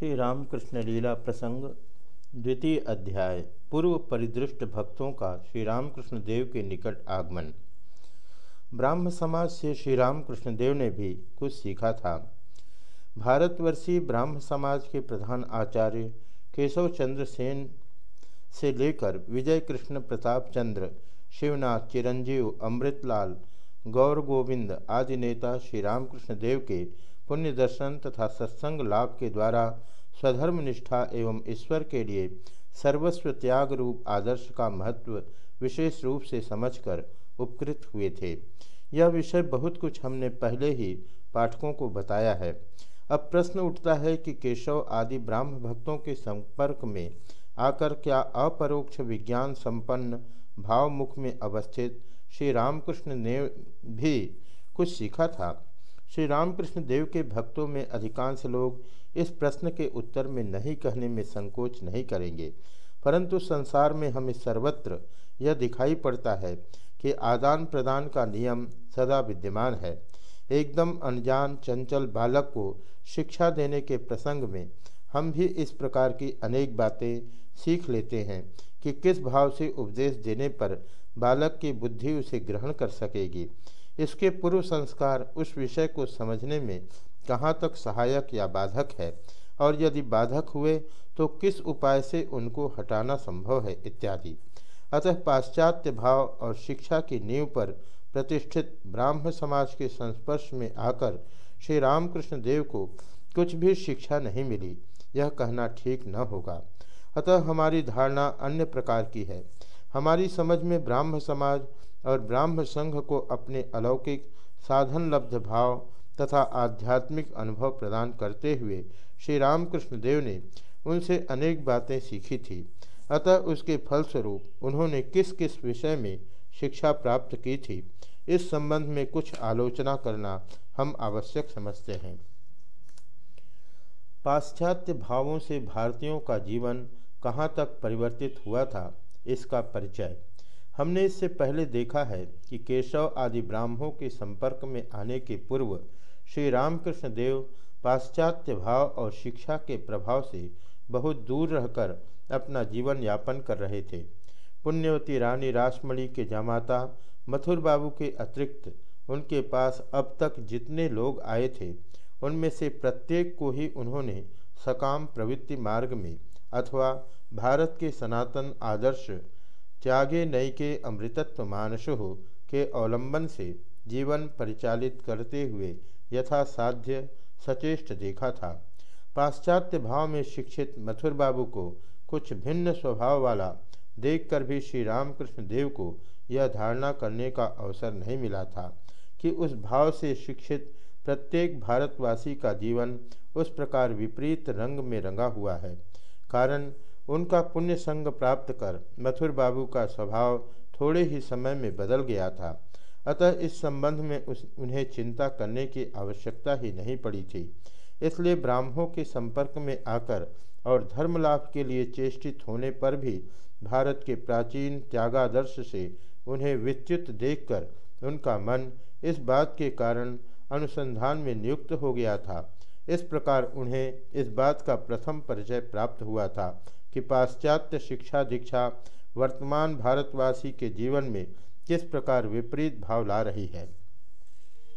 श्री रामकृष्ण लीला प्रसंग, द्वितीय अध्याय, पूर्व परिदृष्ट भक्तों का श्री रामकृष्ण देव के निकट आगमन। ब्राह्म समाज से श्री रामकृष्ण देव ने भी कुछ सीखा था। भारतवर्षीय ब्राह्म समाज के प्रधान आचार्य केशव चंद्र सेन से लेकर विजय कृष्ण प्रताप चंद्र, शिवनाथ चिरंजीव, अमृतलाल, गौर गोविंद आदि नेता श्री रामकृष्ण देव के पुण्य दर्शन तथा सत्संग लाभ के द्वारा स्वधर्म निष्ठा एवं ईश्वर के लिए सर्वस्व त्याग रूप आदर्श का महत्व विशेष रूप से समझकर उपकृत हुए थे। यह विषय बहुत कुछ हमने पहले ही पाठकों को बताया है। अब प्रश्न उठता है कि केशव आदि ब्राह्म भक्तों के संपर्क में आकर क्या अपरोक्ष विज्ञान संपन्न भावमुख में अवस्थित श्री रामकृष्ण ने भी कुछ सीखा था? श्री रामकृष्ण देव के भक्तों में अधिकांश लोग इस प्रश्न के उत्तर में नहीं कहने में संकोच नहीं करेंगे। परंतु संसार में हमें सर्वत्र यह दिखाई पड़ता है कि आदान प्रदान का नियम सदा विद्यमान है। एकदम अनजान चंचल बालक को शिक्षा देने के प्रसंग में हम भी इस प्रकार की अनेक बातें सीख लेते हैं कि किस भाव से उपदेश देने पर बालक की बुद्धि उसे ग्रहण कर सकेगी। इसके पूर्व संस्कार उस विषय को समझने में कहाँ तक सहायक या बाधक है? और यदि बाधक हुए तो किस उपाय से उनको हटाना संभव है? इत्यादि। अतः पाश्चात्य भाव और शिक्षा की नींव पर प्रतिष्ठित ब्राह्म समाज के संस्पर्श में आकर श्री रामकृष्ण देव को कुछ भी शिक्षा नहीं मिली, यह कहना ठीक न होगा। अतः हमारी धारणा अन्य प्रकार की है। हमारी समझ में ब्राह्म समाज और ब्राह्म संघ को अपने अलौकिक साधन लब्ध भाव तथा आध्यात्मिक अनुभव प्रदान करते हुए श्री रामकृष्ण देव ने उनसे अनेक बातें सीखी थी। अतः उसके फलस्वरूप उन्होंने किस किस विषय में शिक्षा प्राप्त की थी, इस संबंध में कुछ आलोचना करना हम आवश्यक समझते हैं। पाश्चात्य भावों से भारतीयों का जीवन कहाँ तक परिवर्तित हुआ था? इसका परिचय। हमने इससे पहले देखा है कि केशव आदि ब्राह्मणों के संपर्क में आने के पूर्व श्री रामकृष्ण देव पाश्चात्य भाव और शिक्षा के प्रभाव से बहुत दूर रहकर अपना जीवन यापन कर रहे थे। पुण्यवती रानी रासमणि के जामाता, मथुर बाबू के अतिरिक्त उनके पास अब तक जितने लोग आए थे, उनमें से प्रत्येक को ही उन्होंने सकाम प्रवृत्ति मार्ग में अथवा भारत के सनातन आदर्श त्यागे नई के अमृतत्व मानसु के अवलंबन से जीवन परिचालित करते हुए यथा साध्य सचेष्ट देखा था। पाश्चात्य भाव में शिक्षित मथुर बाबू को कुछ भिन्न स्वभाव वाला देखकर भी श्री रामकृष्ण देव को यह धारणा करने का अवसर नहीं मिला था कि उस भाव से शिक्षित प्रत्येक भारतवासी का जीवन उस प्रकार विपरीत रंग में रंगा हुआ है। कारण उनका पुण्य संग प्राप्त कर मथुर बाबू का स्वभाव थोड़े ही समय में बदल गया था। अतः इस संबंध में उस, उन्हें चिंता करने की आवश्यकता ही नहीं पड़ी थी। इसलिए ब्राह्मणों के संपर्क में आकर और धर्म लाभ के लिए चेष्टित होने पर भी भारत के प्राचीन त्यागादर्श से उन्हें विच्युत देखकर उनका मन इस बात के कारण अनुसंधान में नियुक्त हो गया था। इस प्रकार उन्हें इस बात का प्रथम परिचय प्राप्त हुआ था कि पाश्चात्य शिक्षा दीक्षा वर्तमान भारतवासी के जीवन में किस प्रकार विपरीत भाव ला रही है।